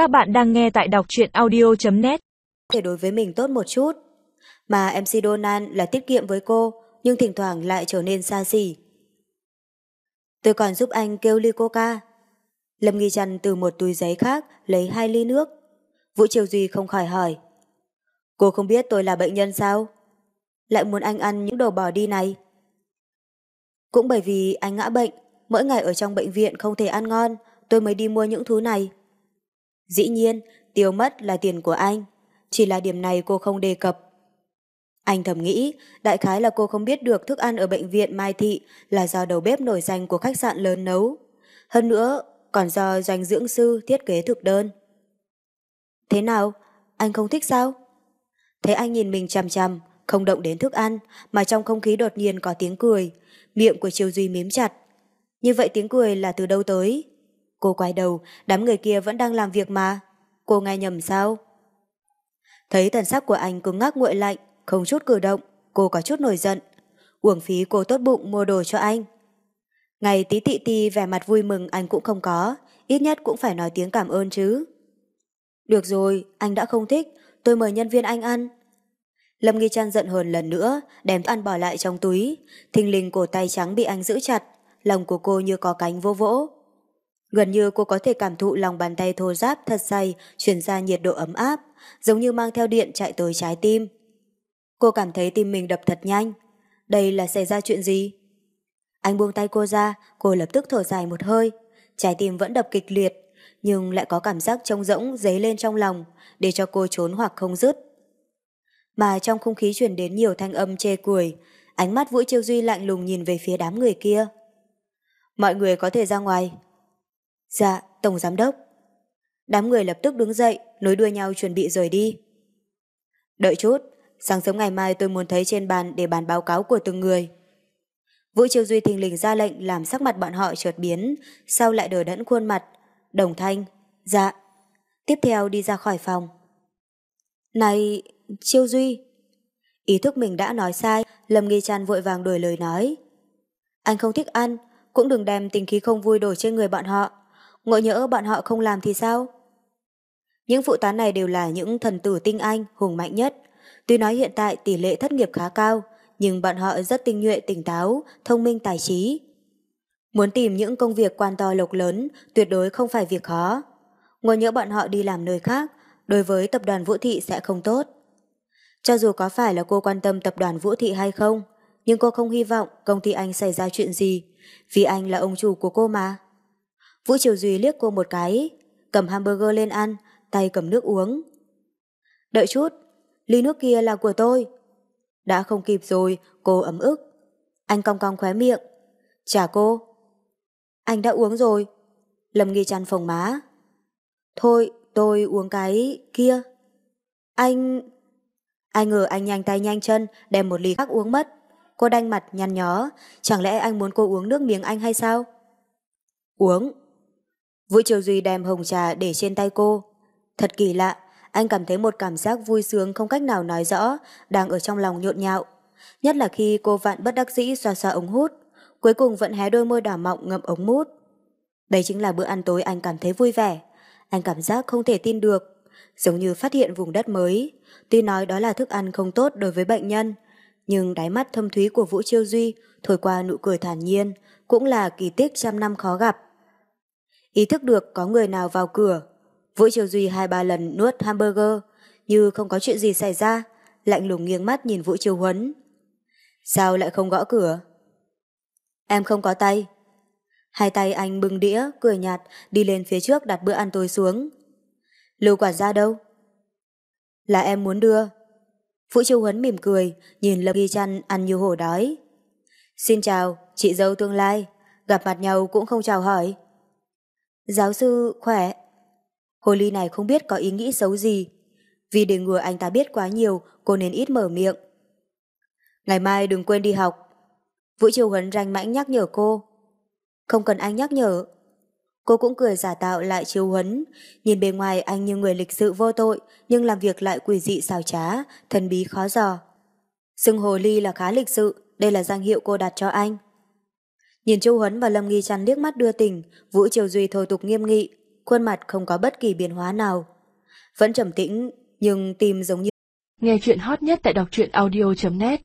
Các bạn đang nghe tại đọc truyện audio.net Thể đối với mình tốt một chút. Mà MC Donald là tiết kiệm với cô, nhưng thỉnh thoảng lại trở nên xa xỉ. Tôi còn giúp anh kêu ly coca. Lâm Nghi Trần từ một túi giấy khác lấy hai ly nước. Vũ Triều Duy không khỏi hỏi. Cô không biết tôi là bệnh nhân sao? Lại muốn anh ăn những đồ bỏ đi này. Cũng bởi vì anh ngã bệnh, mỗi ngày ở trong bệnh viện không thể ăn ngon, tôi mới đi mua những thứ này. Dĩ nhiên, tiêu mất là tiền của anh, chỉ là điểm này cô không đề cập. Anh thầm nghĩ, đại khái là cô không biết được thức ăn ở bệnh viện Mai Thị là do đầu bếp nổi danh của khách sạn lớn nấu. Hơn nữa, còn do doanh dưỡng sư thiết kế thực đơn. Thế nào? Anh không thích sao? Thấy anh nhìn mình chằm chằm, không động đến thức ăn, mà trong không khí đột nhiên có tiếng cười. Miệng của Triều Duy mím chặt. Như vậy tiếng cười là từ đâu tới? Cô quay đầu, đám người kia vẫn đang làm việc mà. Cô nghe nhầm sao? Thấy thần sắc của anh cứng ngắc nguội lạnh, không chút cử động, cô có chút nổi giận. Uổng phí cô tốt bụng mua đồ cho anh. Ngày tí tị ti vẻ mặt vui mừng anh cũng không có, ít nhất cũng phải nói tiếng cảm ơn chứ. Được rồi, anh đã không thích, tôi mời nhân viên anh ăn. Lâm Nghi Trăn giận hờn lần nữa, đem ăn bỏ lại trong túi, thình lình cổ tay trắng bị anh giữ chặt, lòng của cô như có cánh vô vỗ. Gần như cô có thể cảm thụ lòng bàn tay thô ráp thật dày truyền ra nhiệt độ ấm áp, giống như mang theo điện chạy tới trái tim. Cô cảm thấy tim mình đập thật nhanh. Đây là xảy ra chuyện gì? Anh buông tay cô ra, cô lập tức thở dài một hơi. Trái tim vẫn đập kịch liệt, nhưng lại có cảm giác trông rỗng dấy lên trong lòng, để cho cô trốn hoặc không dứt. Mà trong không khí truyền đến nhiều thanh âm chê cười, ánh mắt Vũ Chiêu Duy lạnh lùng nhìn về phía đám người kia. Mọi người có thể ra ngoài, Dạ, Tổng Giám Đốc. Đám người lập tức đứng dậy, nối đuôi nhau chuẩn bị rời đi. Đợi chút, sáng sớm ngày mai tôi muốn thấy trên bàn để bàn báo cáo của từng người. Vũ Triều Duy thình lình ra lệnh làm sắc mặt bọn họ chợt biến, sau lại đờ đẫn khuôn mặt. Đồng thanh, dạ. Tiếp theo đi ra khỏi phòng. Này, Chiêu Duy. Ý thức mình đã nói sai, Lâm Nghi Trăn vội vàng đổi lời nói. Anh không thích ăn, cũng đừng đem tình khí không vui đổ trên người bọn họ ngộ nhỡ bọn họ không làm thì sao? Những phụ tá này đều là những thần tử tinh anh, hùng mạnh nhất. Tuy nói hiện tại tỷ lệ thất nghiệp khá cao, nhưng bọn họ rất tinh nhuệ, tỉnh táo, thông minh tài trí. Muốn tìm những công việc quan to lộc lớn tuyệt đối không phải việc khó. Ngồi nhỡ bọn họ đi làm nơi khác, đối với tập đoàn Vũ Thị sẽ không tốt. Cho dù có phải là cô quan tâm tập đoàn Vũ Thị hay không, nhưng cô không hy vọng công ty anh xảy ra chuyện gì, vì anh là ông chủ của cô mà. Vũ Triều Duy liếc cô một cái, cầm hamburger lên ăn, tay cầm nước uống. Đợi chút, ly nước kia là của tôi. Đã không kịp rồi, cô ấm ức. Anh cong cong khóe miệng. Trả cô. Anh đã uống rồi. Lâm nghi chăn phòng má. Thôi, tôi uống cái kia. Anh... Ai ngờ anh nhanh tay nhanh chân đem một ly khác uống mất. Cô đanh mặt nhăn nhó. Chẳng lẽ anh muốn cô uống nước miếng anh hay sao? Uống. Vũ Triều Duy đem hồng trà để trên tay cô. Thật kỳ lạ, anh cảm thấy một cảm giác vui sướng không cách nào nói rõ, đang ở trong lòng nhộn nhạo. Nhất là khi cô vạn bất đắc dĩ xoa xoa ống hút, cuối cùng vẫn hé đôi môi đỏ mọng ngậm ống mút. Đây chính là bữa ăn tối anh cảm thấy vui vẻ. Anh cảm giác không thể tin được, giống như phát hiện vùng đất mới. Tuy nói đó là thức ăn không tốt đối với bệnh nhân, nhưng đáy mắt thâm thúy của Vũ Chiêu Duy thổi qua nụ cười thản nhiên, cũng là kỳ tích trăm năm khó gặp. Ý thức được có người nào vào cửa. Vũ Triều Duy hai ba lần nuốt hamburger, như không có chuyện gì xảy ra, lạnh lùng nghiêng mắt nhìn Vũ Triều Huấn. Sao lại không gõ cửa? Em không có tay. Hai tay anh bưng đĩa, cười nhạt, đi lên phía trước đặt bữa ăn tối xuống. Lưu quản gia đâu? Là em muốn đưa. Vũ Triều Huấn mỉm cười, nhìn Lâm Ghi Trăn ăn như hổ đói. Xin chào, chị dâu tương lai. Gặp mặt nhau cũng không chào hỏi. Giáo sư khỏe. Hồ ly này không biết có ý nghĩ xấu gì. Vì để ngừa anh ta biết quá nhiều, cô nên ít mở miệng. Ngày mai đừng quên đi học. Vũ Triều Huấn ranh mãnh nhắc nhở cô. Không cần anh nhắc nhở. Cô cũng cười giả tạo lại Triều Huấn. Nhìn bề ngoài anh như người lịch sự vô tội, nhưng làm việc lại quỷ dị xào trá, thần bí khó dò. Sưng hồ ly là khá lịch sự, đây là danh hiệu cô đặt cho anh. Nhìn Châu Huấn và Lâm Nghi Trăn liếc mắt đưa tình, Vũ Triều Duy thôi tục nghiêm nghị. khuôn mặt không có bất kỳ biến hóa nào. Vẫn trầm tĩnh, nhưng tim giống như... Nghe chuyện hot nhất tại đọc truyện audio.net